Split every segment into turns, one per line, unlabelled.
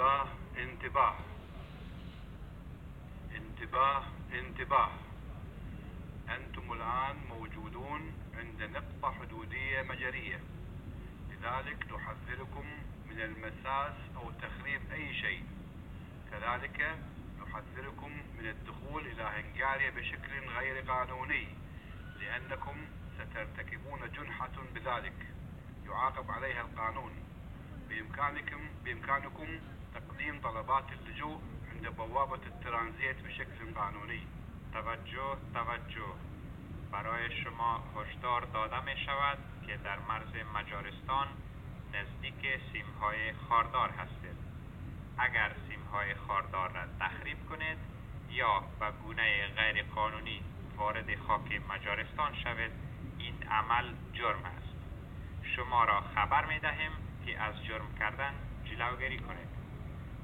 انتباه انتباه. انتباه انتباه. أنتم الآن موجودون عند نقطة حدودية مجرية. لذلك نحذركم من المساس أو تخريب أي شيء. كذلك نحذركم من الدخول إلى هنغاريا بشكل غير قانوني لأنكم سترتكبون جنحة بذلك. يعاقب عليها القانون. بإمكانكم بإمكانكم تقديم طلبات اللجوء عند بوابة الترانزيت بشكل قانونی
توجه توجه. برای شما هشدار داده می شود که در مرز مجارستان نزدیک سیمهای خاردار هستید. اگر سیمهای خاردار را تخریب کنید یا به گونه غیر قانونی وارد خاک مجارستان شوید این عمل جرم است. شما را خبر می دهیم که از جرم کردن جلوگیری کنید.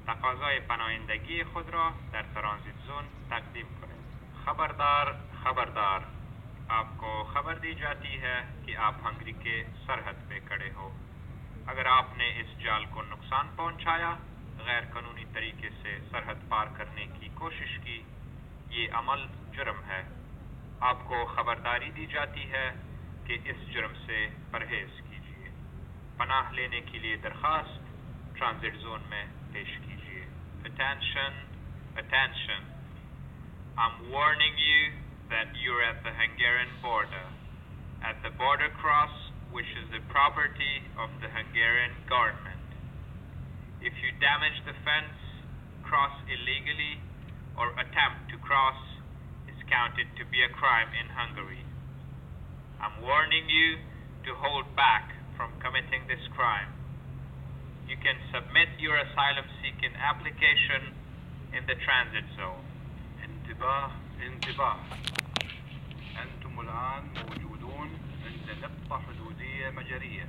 تقاضای پناهندگی خود را در ترانزیت زون تقدیم کنید. خبردار خبردار. آپ کو خبر دی جاتی ہے کہ آپ ہنگری کے سرحد پہ کڑے ہو۔ اگر آپ نے اس جال کو نقصان پہنچایا، غیر قانونی طریقے سے سرحد پار کرنے کی کوشش کی، یہ عمل جرم ہے۔ آپ کو خبرداری دی جاتی ہے کہ اس جرم سے پرہیز کیجیے۔ پناہ لینے کے لیے درخواست، ٹرانزٹ زون میں Attention, attention. I'm warning you that you're at the Hungarian border. At the border cross, which is the property of the Hungarian government. If you damage the fence, cross illegally, or attempt to cross, is counted to be a crime in Hungary. I'm warning you to hold back from committing this crime You can submit your asylum seeking application in the transit zone.
انتباه انتباه أنتم الآن موجودون عند نقطة حدودية مجرية